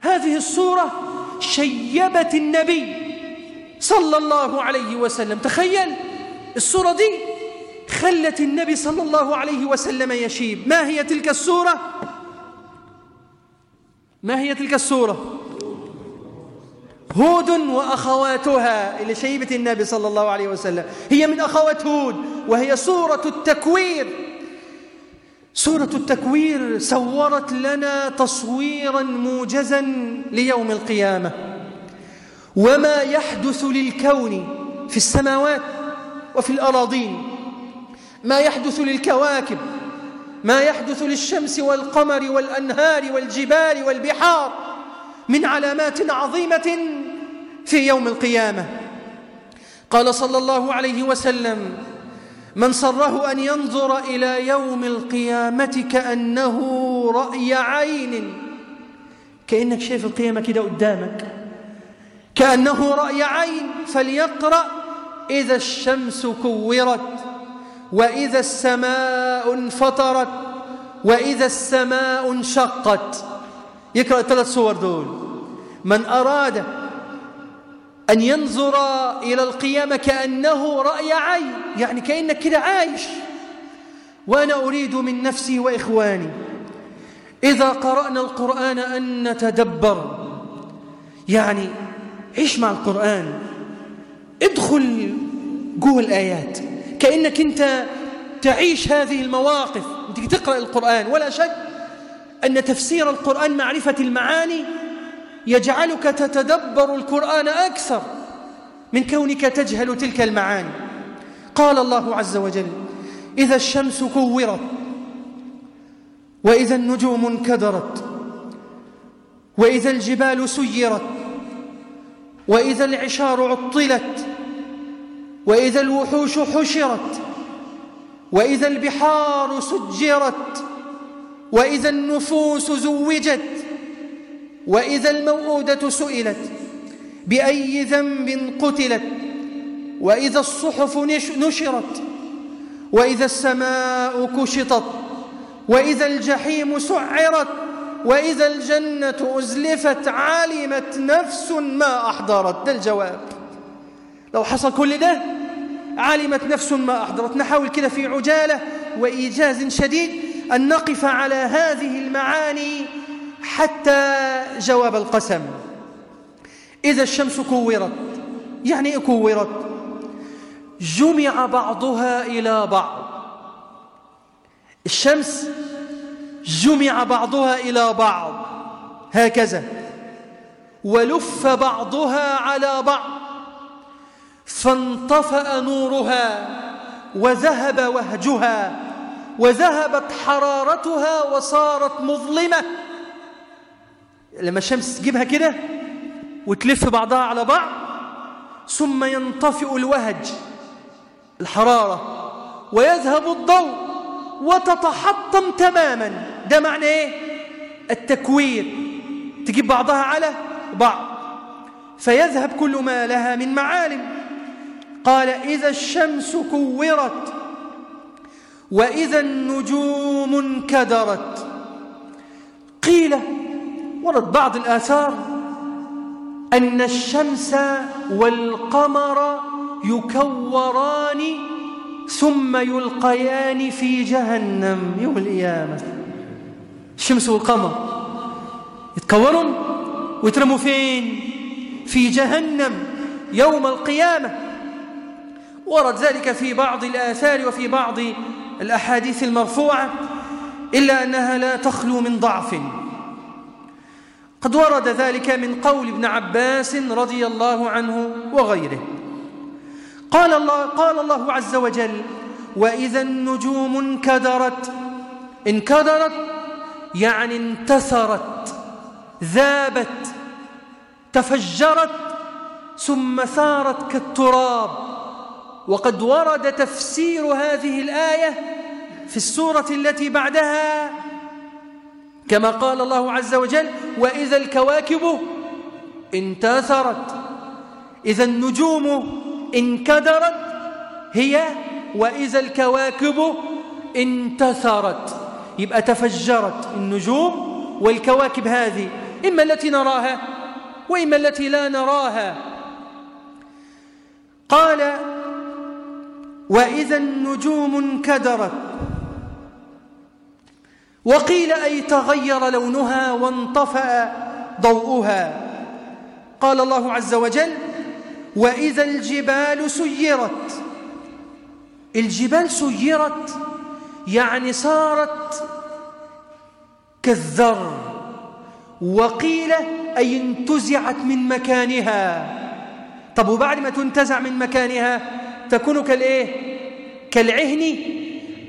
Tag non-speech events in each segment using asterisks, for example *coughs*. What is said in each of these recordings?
هذه الصورة شيبت النبي صلى الله عليه وسلم. تخيل الصورة دي خلت النبي صلى الله عليه وسلم يشيب. ما هي تلك الصورة؟ ما هي تلك الصورة؟ هود وأخواتها اللي شيبت النبي صلى الله عليه وسلم. هي من أخوات هود وهي سورة التكوير. سورة التكوير سورت لنا تصويرا موجزا ليوم القيامة. وما يحدث للكون في السماوات وفي الأراضين. ما يحدث للكواكب. ما يحدث للشمس والقمر والأنهار والجبال والبحار من علامات عظيمة في يوم القيامة. قال صلى الله عليه وسلم من صره أن ينظر إلى يوم القيامة كأنه رأي عين. كأنك شايف القيامة كده قدامك. كأنه رأي عين. فليقرأ إذا الشمس كورت وإذا السماء انفطرت وإذا السماء انشقت. يقرأ الثلاث صور دول. من أراد أن ينظر إلى القيامة كأنه رأي عين يعني كأنك كده عايش. وأنا أريد من نفسي وإخواني إذا قرأنا القرآن أن نتدبر. يعني عيش مع القرآن. ادخل جوه الآيات كأنك أنت تعيش هذه المواقف. أنت تقرأ القرآن. ولا شك أن تفسير القرآن معرفة المعاني يجعلك تتدبر القرآن أكثر من كونك تجهل تلك المعاني. قال الله عز وجل إذا الشمس كورت وإذا النجوم انكدرت وإذا الجبال سيرت وإذا العشار عطلت وإذا الوحوش حشرت وإذا البحار سجرت وإذا النفوس زوجت وإذا الموءودة سئلت بأي ذنب قتلت وإذا الصحف نشرت وإذا السماء كشطت وإذا الجحيم سعرت وإذا الجنة أزلفت علمت نفس ما أحضرت. ده الجواب. لو حصل كل ده علمت نفس ما أحضرت. نحاول كده في عجالة وإيجاز شديد أن نقف على هذه المعاني حتى جواب القسم. إذا الشمس كورت يعني كورت. جمع بعضها إلى بعض. الشمس جمع بعضها إلى بعض. هكذا. ولف بعضها على بعض. فانطفأ نورها وذهب وهجها وذهبت حرارتها وصارت مظلمة. لما الشمس تجيبها كده وتلف بعضها على بعض ثم ينطفئ الوهج الحرارة ويذهب الضوء وتتحطم تماما. ده معنى إيه؟ التكوير. تجيب بعضها على بعض. فيذهب كل ما لها من معالم. قال إذا الشمس كورت وإذا النجوم انكدرت. قيل ورد بعض الآثار أن الشمس والقمر يكوران ثم يلقيان في جهنم يوم القيامة. الشمس والقمر يتكورون ويترموا فين؟ في جهنم يوم القيامة. ورد ذلك في بعض الآثار وفي بعض الأحاديث المرفوعة إلا أنها لا تخلو من ضعف. قد ورد ذلك من قول ابن عباس رضي الله عنه وغيره. قال الله, قال الله عز وجل وإذا النجوم انكدرت انكدرت يعني انتثرت ذابت تفجرت ثم ثارت كالتراب. وقد ورد تفسير هذه الآية في السورة التي بعدها كما قال الله عز وجل وإذا الكواكب انتثرت إذا النجوم انكدرت هي وإذا الكواكب انتثرت. يبقى تفجرت النجوم والكواكب هذه إما التي نراها وإما التي لا نراها. قال وإذا النجوم انكدرت. وقيل أي تغير لونها وانطفأ ضوءها. قال الله عز وجل وإذا الجبال سيرت. الجبال سيرت يعني صارت كالذر. وقيل أي انتزعت من مكانها. طب وبعد ما تنتزع من مكانها تكون كالإيه؟ كالعهن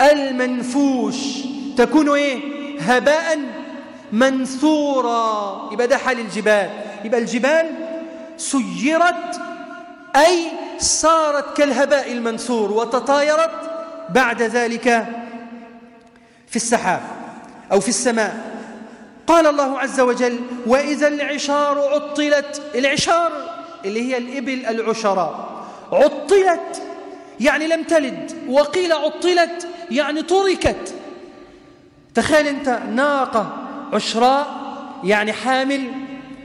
المنفوش. تكون إيه؟ هباء منثورا. يبقى ده حال الجبال. يبقى الجبال سيرت أي صارت كالهباء المنثور وتطايرت بعد ذلك في السحاب أو في السماء. قال الله عز وجل وإذا العشار عطلت العشار اللي هي الإبل العشراء عطلت يعني لم تلد وقيل عطلت يعني تركت. تخيل أنت ناقة عشراء يعني حامل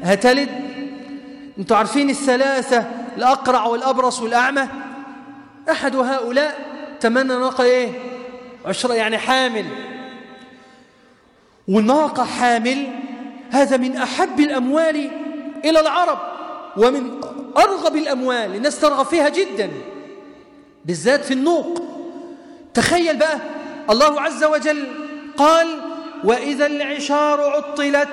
هتلد. أنتوا عارفين الثلاثة الأقرع والأبرص والأعمى؟ أحد هؤلاء تمنى ناقة إيه؟ عشراء يعني حامل. وناقة حامل هذا من أحب الأموال إلى العرب ومن أرغب الأموال الناس ترغب فيها جدا بالذات في النوق. تخيل بقى الله عز وجل قال وإذا العشار عطلت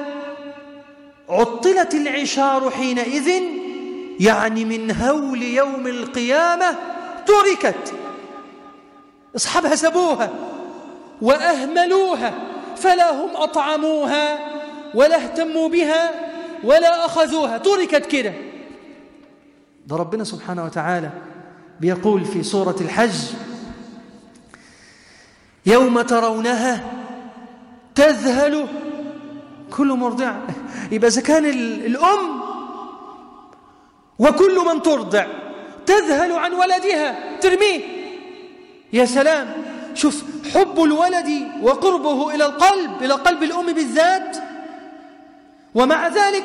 عطلت العشار حينئذ يعني من هول يوم القيامة تركت. أصحابها سبوها وأهملوها فلا هم أطعموها ولا اهتموا بها ولا أخذوها تركت كده. ده ربنا سبحانه وتعالى بيقول في سورة الحج يوم ترونها تذهل كل مرضع. يبقى إذا كان الأم وكل من ترضع تذهل عن ولدها. ترميه. يا سلام. شوف حب الولد وقربه إلى القلب إلى قلب الأم بالذات. ومع ذلك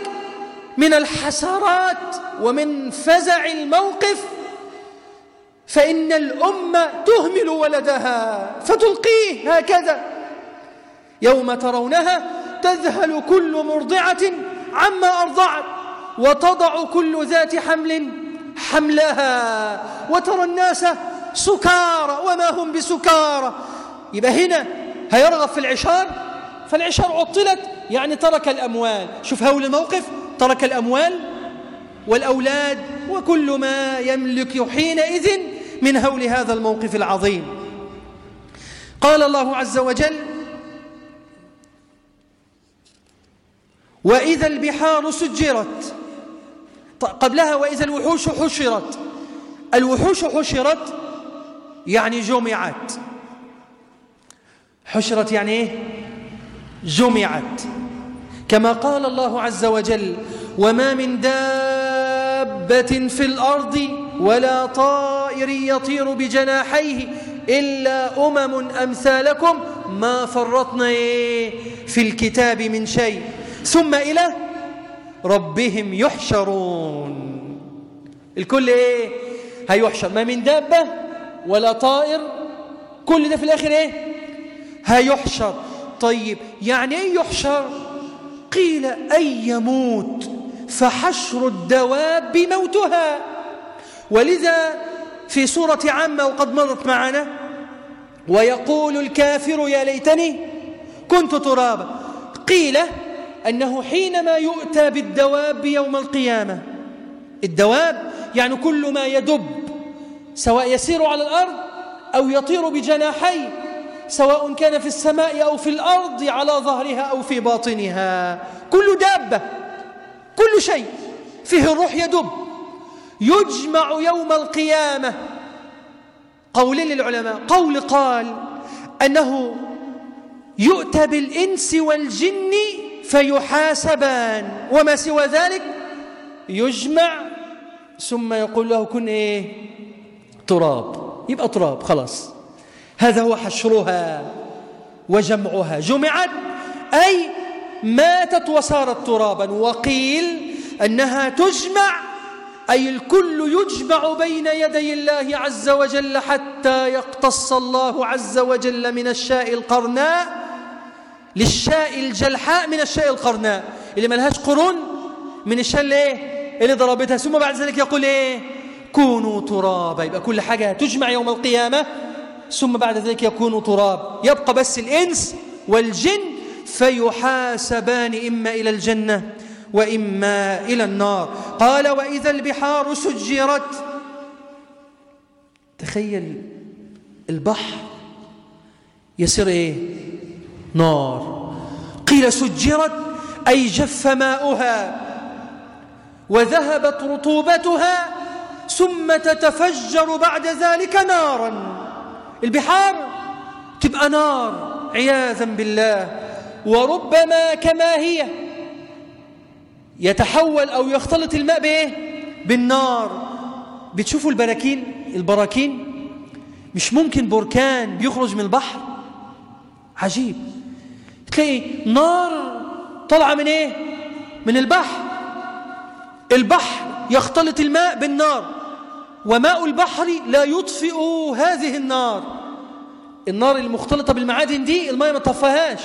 من الحسرات ومن فزع الموقف. فإن الأم تهمل ولدها فتلقيه هكذا. يوم ترونها تذهل كل مرضعة عما أرضعت وتضع كل ذات حمل حملها وترى الناس سكارى وما هم بسكارى. يبقى هنا هيرغب في العشار؟ فالعشار عطلت يعني ترك الأموال. شوف هول الموقف ترك الأموال والأولاد وكل ما يملك حينئذ من هول هذا الموقف العظيم. قال الله عز وجل وإذا البحار سجرت. قبلها وإذا الوحوش حشرت. الوحوش حشرت يعني جمعت. حشرت يعني إيه؟ جمعت. كما قال الله عز وجل وما من دابة في الأرض ولا طائر يطير بجناحيه إلا أمم أمثالكم ما فرطنا إيه في الكتاب من شيء. ثم إلى ربهم يحشرون. الكل إيه؟ هيحشر. ما من دابة ولا طائر. كل ده في الآخر إيه؟ هيحشر. طيب يعني إيه يحشر؟ قيل أن يموت فحشر الدواب موتها ولذا في سورة عامة وقد مضت معنا ويقول الكافر يا ليتني كنت ترابا. قيل أنه حينما يؤتى بالدواب يوم القيامة. الدواب يعني كل ما يدب سواء يسير على الأرض أو يطير بجناحيه سواء كان في السماء أو في الأرض على ظهرها أو في باطنها. كل دابة كل شيء فيه الروح يدب. يجمع يوم القيامة. قول للعلماء قول قال أنه يؤتى بالإنس والجن فيحاسبان. وما سوى ذلك؟ يجمع ثم يقول له كن إيه؟ تراب. يبقى تراب خلاص. هذا هو حشرها وجمعها. جمعت أي ماتت وصارت ترابا. وقيل أنها تجمع أي الكل يجمع بين يدي الله عز وجل حتى يقتص الله عز وجل من الشاء القرناء. للشاء الجلحاء من الشاء القرناء. اللي ملهاش قرون من الشاء اللي إيه؟ اللي ضربتها. ثم بعد ذلك يقول إيه؟ كونوا ترابا. يبقى كل حاجة تجمع يوم القيامة. ثم بعد ذلك يكون تراب. يبقى بس الإنس والجن فيحاسبان إما إلى الجنة وإما إلى النار. قال وإذا البحار سجرت. تخيل البحر يصير إيه؟ نار. قيل سجرت أي جف ماؤها وذهبت رطوبتها ثم تتفجر بعد ذلك نارا. البحار تبقى نار عياذا بالله. وربما كما هي يتحول أو يختلط الماء بإيه؟ بالنار. بتشوفوا البراكين البراكين؟ مش ممكن بركان بيخرج من البحر؟ عجيب. تلاقي نار طالعة من إيه؟ من البحر. البحر يختلط الماء بالنار وماء البحر لا يطفئ هذه النار. النار المختلطة بالمعادن دي الماء ما تطفيهاش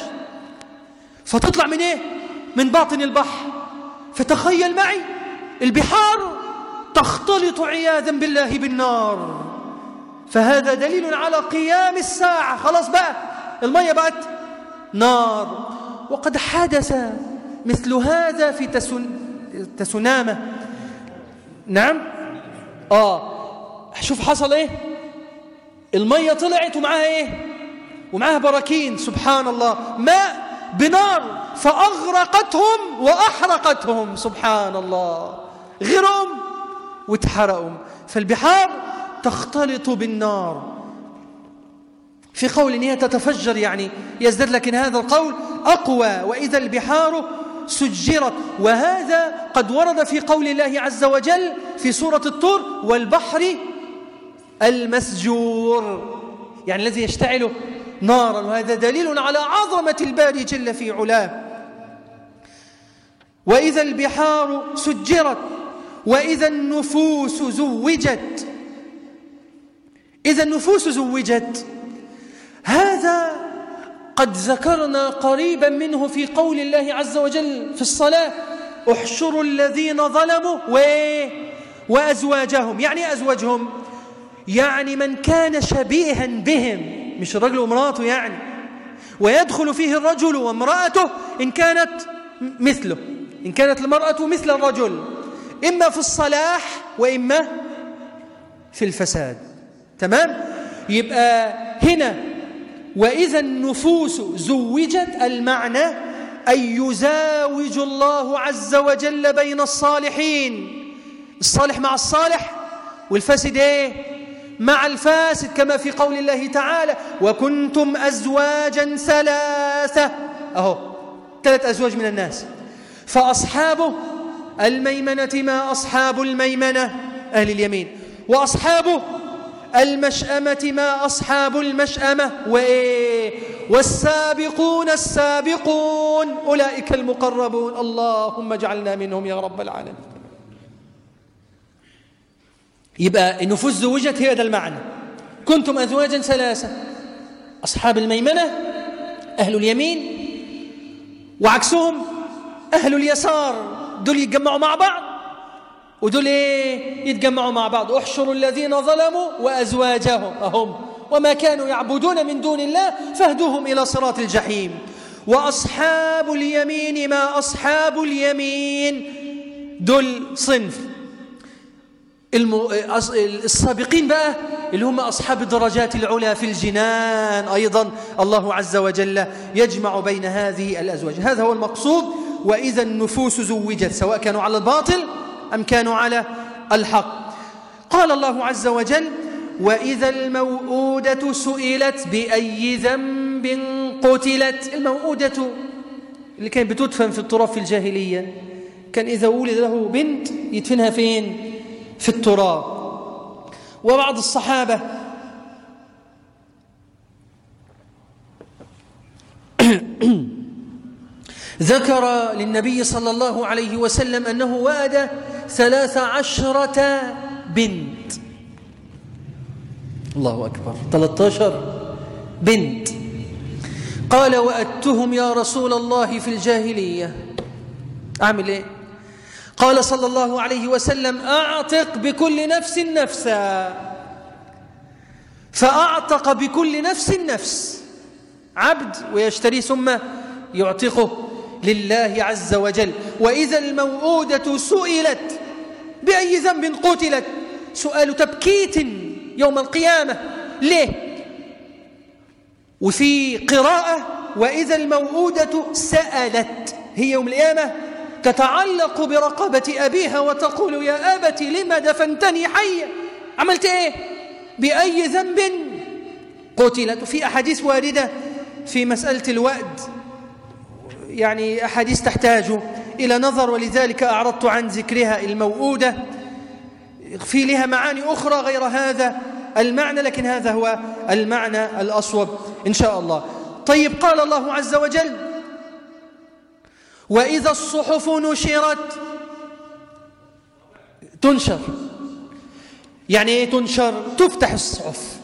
فتطلع من إيه؟ من باطن البحر. فتخيل معي البحار تختلط عياذا بالله بالنار. فهذا دليل على قيام الساعة. خلاص بقى المية بقت نار. وقد حدث مثل هذا في تسن... تسنامة نعم؟ آه. شوف حصل إيه؟ المية طلعت ومعاها إيه؟ ومعاها براكين سبحان الله ماء بنار فأغرقتهم وأحرقتهم سبحان الله غرهم واتحرقوا فالبحار تختلط بالنار. في قول إن هي تتفجر يعني يزداد لكن هذا القول أقوى وإذا البحار سجرت وهذا قد ورد في قول الله عز وجل في سورة الطور والبحر المسجور يعني الذي يشتعل نارا وهذا دليل على عظمة الباري جل في علاه. وإذا البحار سجرت وإذا النفوس زوجت. إذا النفوس زوجت هذا قد ذكرنا قريبا منه في قول الله عز وجل في الصلاة احشروا الذين ظلموا و... وأزواجهم يعني أزواجهم؟ يعني من كان شبيها بهم مش الرجل وامرأته يعني ويدخل فيه الرجل وامرأته إن كانت مثله إن كانت المرأة مثل الرجل إما في الصلاح وإما في الفساد تمام؟ يبقى هنا وإذا النفوس زوجت المعنى أن يزاوج الله عز وجل بين الصالحين. الصالح مع الصالح والفاسد إيه؟ مع الفاسد كما في قول الله تعالى وكنتم أزواجا ثلاثة. أهو ثلاث أزواج من الناس. فأصحاب الميمنة ما أصحاب الميمنة أهل اليمين. وأصحاب المشأمة ما أصحاب المشأمة وإيه؟ والسابقون السابقون أولئك المقربون. اللهم اجعلنا منهم يا رب العالمين. يبقى النفوس زوجت هي هذا المعنى. كنتم أزواجا ثلاثة. أصحاب الميمنة أهل اليمين وعكسهم أهل اليسار. دول يتجمعوا مع بعض. ودول إيه يتجمعوا مع بعض. احشروا الذين ظلموا وأزواجهم. أهم. وما كانوا يعبدون من دون الله فاهدوهم إلى صراط الجحيم. وأصحاب اليمين ما أصحاب اليمين. دول صنف. السابقين بقى اللي هم أصحاب الدرجات العلى في الجنان أيضا. الله عز وجل يجمع بين هذه الأزواج. هذا هو المقصود. وإذا النفوس زوجت سواء كانوا على الباطل أم كانوا على الحق؟ قال الله عز وجل وإذا الموءودة سئلت بأي ذنب قتلت. الموءودة اللي كانت بتدفن في التراب في الجاهلية كان إذا ولد له بنت يدفنها فين؟ في التراب. وبعض الصحابة *coughs* ذكر للنبي صلى الله عليه وسلم أنه وأد ثلاث عشرة بنت. الله أكبر. 13 بنت. قال وأدتهم يا رسول الله في الجاهلية. أعمل إيه؟ قال صلى الله عليه وسلم أعتق بكل نفس نفسا. فأعتق بكل نفس نفس. عبد ويشتري ثم يعتقه. لله عز وجل. وإذا الموءودة سئلت بأي ذنب قتلت؟ سؤال تبكيت يوم القيامة. ليه؟ وفي قراءة وإذا الموءودة سألت هي يوم القيامة تتعلق برقبة أبيها وتقول يا أبت لما دفنتني حيا؟ عملت إيه؟ بأي ذنب قتلت. وفي أحاديث واردة في مسألة الوأد. يعني أحاديث تحتاج إلى نظر ولذلك أعرضت عن ذكرها الموؤودة. في لها معاني أخرى غير هذا المعنى لكن هذا هو المعنى الأصوب إن شاء الله. طيب قال الله عز وجل وإذا الصحف نشرت تنشر. يعني إيه تنشر؟ تفتح الصحف.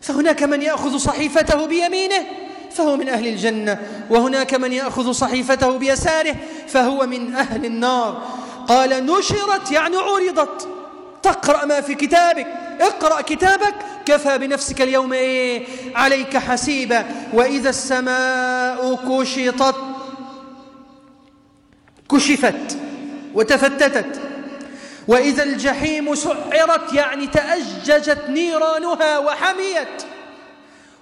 فهناك من يأخذ صحيفته بيمينه. فهو من أهل الجنة وهناك من يأخذ صحيفته بيساره فهو من أهل النار. قال نشرت يعني عرضت. تقرأ ما في كتابك اقرأ كتابك. كفى بنفسك اليوم إيه؟ عليك حسيبا. وإذا السماء كشطت كشفت وتفتتت. وإذا الجحيم سعرت يعني تأججت نيرانها وحميت.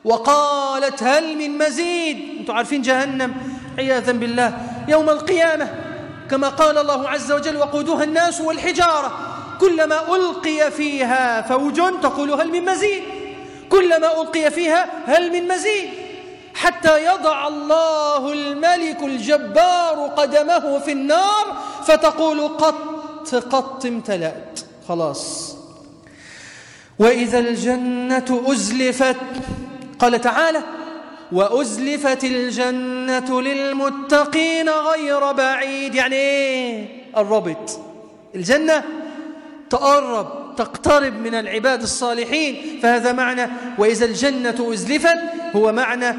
وقالت هل من مزيد؟ أنتم عارفين جهنم عياذا بالله يوم القيامة. كما قال الله عز وجل وقودها الناس والحجارة كلما ألقي فيها فوج تقول هل من مزيد. كلما ألقي فيها هل من مزيد. حتى يضع الله الملك الجبار قدمه في النار فتقول قط قط امتلأت. خلاص. وإذا الجنة أزلفت قال تعالى وأزلفت الجنة للمتقين غير بعيد. يعني إيه الربط الجنة تقرب تقترب من العباد الصالحين. فهذا معنى وإذا الجنة أزلفت هو معنى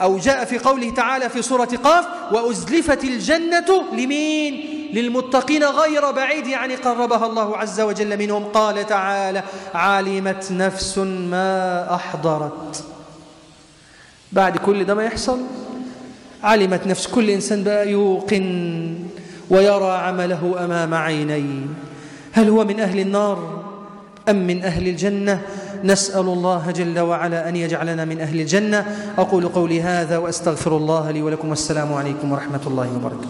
أو جاء في قوله تعالى في سورة قاف وأزلفت الجنة لمين؟ للمتقين غير بعيد. يعني قربها الله عز وجل منهم. قال تعالى علمت نفس ما أحضرت. بعد كل ده ما يحصل؟ علمت نفس كل إنسان بقى يوقن ويرى عمله أمام عينيه هل هو من أهل النار أم من أهل الجنة؟ نسأل الله جل وعلا أن يجعلنا من أهل الجنة. أقول قولي هذا وأستغفر الله لي ولكم. والسلام عليكم ورحمة الله وبركاته.